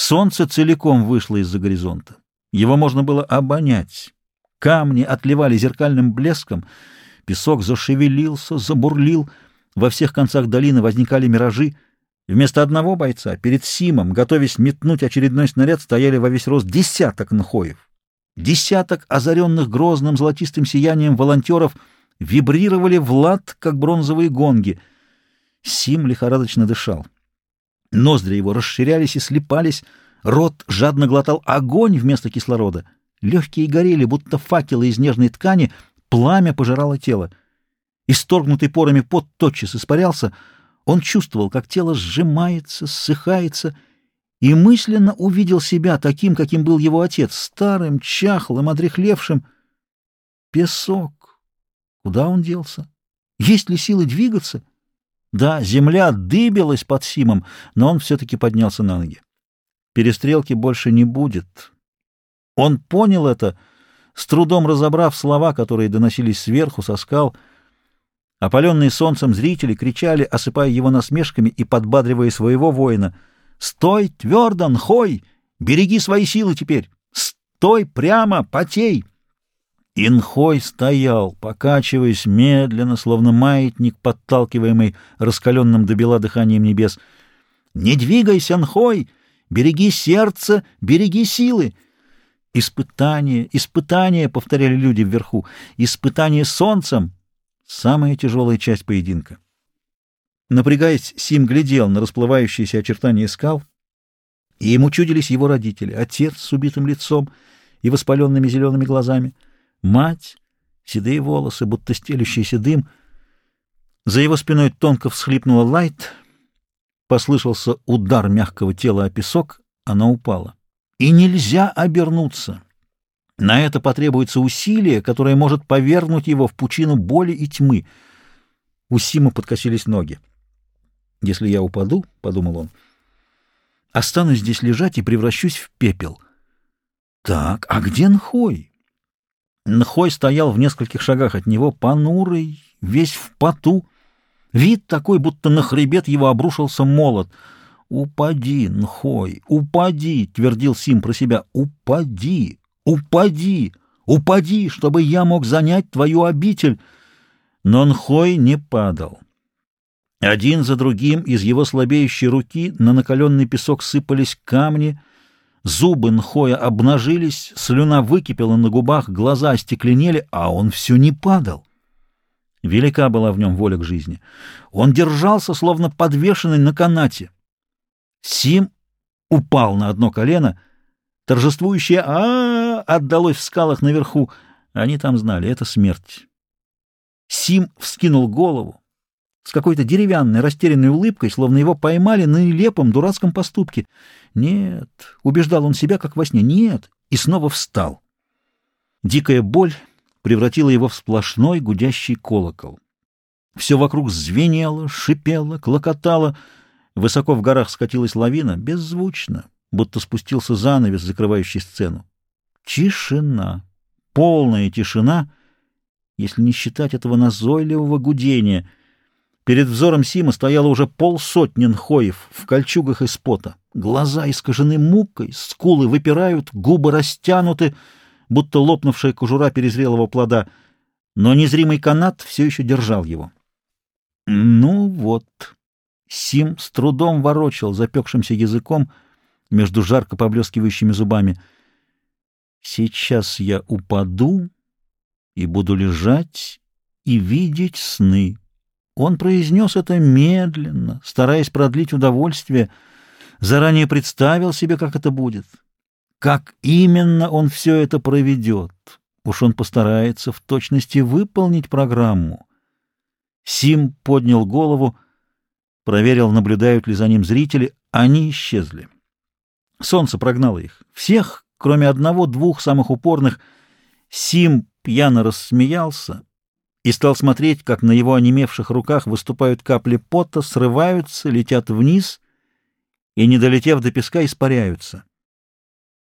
Солнце целиком вышло из-за горизонта. Его можно было обонять. Камни отливали зеркальным блеском, песок зашевелился, забурлил, во всех концах долины возникали миражи. Вместо одного бойца перед Симом, готовясь метнуть очередной снаряд, стояли во весь рост десяток нхоев. Десяток озаренных грозным золотистым сиянием волонтеров вибрировали в лад, как бронзовые гонги. Сим лихорадочно дышал. Ноздри его расширялись и слепались, рот жадно глотал огонь вместо кислорода. Легкие горели, будто факелы из нежной ткани, пламя пожирало тело. Исторгнутый порами пот тотчас испарялся, он чувствовал, как тело сжимается, ссыхается, и мысленно увидел себя таким, каким был его отец, старым, чахлым, одрехлевшим. Песок. Куда он делся? Есть ли силы двигаться? Да, земля дыбилась под Симом, но он все-таки поднялся на ноги. Перестрелки больше не будет. Он понял это, с трудом разобрав слова, которые доносились сверху, со скал. Опаленные солнцем зрители кричали, осыпая его насмешками и подбадривая своего воина. «Стой твердо, Нхой! Береги свои силы теперь! Стой прямо, потей!» Инхой стоял, покачиваясь медленно, словно маятник, подталкиваемый раскаленным до бела дыханием небес. «Не двигайся, Нхой! Береги сердце, береги силы!» «Испытание, испытание!» — повторяли люди вверху. «Испытание солнцем!» — самая тяжелая часть поединка. Напрягаясь, Сим глядел на расплывающиеся очертания скал, и ему чудились его родители, отец с убитым лицом и воспаленными зелеными глазами — Мать, седые волосы, будто стелющийся дым. За его спиной тонко всхлипнула Лайт. Послышался удар мягкого тела о песок, она упала. И нельзя обернуться. На это потребуется усилие, которое может повернуть его в пучину боли и тьмы. У Сима подкосились ноги. «Если я упаду, — подумал он, — останусь здесь лежать и превращусь в пепел. Так, а где Нхой? Нхой стоял в нескольких шагах от него, понурый, весь в поту. Вид такой, будто на хребет его обрушился молот. «Упади, Нхой, упади!» — твердил Сим про себя. «Упади, упади, упади, чтобы я мог занять твою обитель!» Но Нхой не падал. Один за другим из его слабеющей руки на накаленный песок сыпались камни — Зубы Нхоя обнажились, слюна выкипела на губах, глаза остекленели, а он все не падал. Велика была в нем воля к жизни. Он держался, словно подвешенный на канате. Сим упал на одно колено. Торжествующее а, -а, -а отдалось в скалах наверху. Они там знали, это смерть. Сим вскинул голову с какой-то деревянной, растерянной улыбкой, словно его поймали на нелепом, дурацком поступке. Нет, убеждал он себя, как во сне, нет, и снова встал. Дикая боль превратила его в сплошной гудящий колокол. Все вокруг звенело, шипело, клокотало. Высоко в горах скатилась лавина, беззвучно, будто спустился занавес, закрывающий сцену. Тишина, полная тишина, если не считать этого назойливого гудения — Перед взором Сима стояло уже полсотни нхоев в кольчугах из пота. Глаза искажены мукой, скулы выпирают, губы растянуты, будто лопнувшая кожура перезрелого плода, но незримый канат все еще держал его. Ну вот, Сим с трудом ворочал запекшимся языком между жарко поблескивающими зубами. Сейчас я упаду и буду лежать и видеть сны. Он произнес это медленно, стараясь продлить удовольствие, заранее представил себе, как это будет. Как именно он все это проведет? Уж он постарается в точности выполнить программу. Сим поднял голову, проверил, наблюдают ли за ним зрители. Они исчезли. Солнце прогнало их. Всех, кроме одного-двух самых упорных. Сим пьяно рассмеялся, и стал смотреть, как на его онемевших руках выступают капли пота, срываются, летят вниз и, не долетев до песка, испаряются.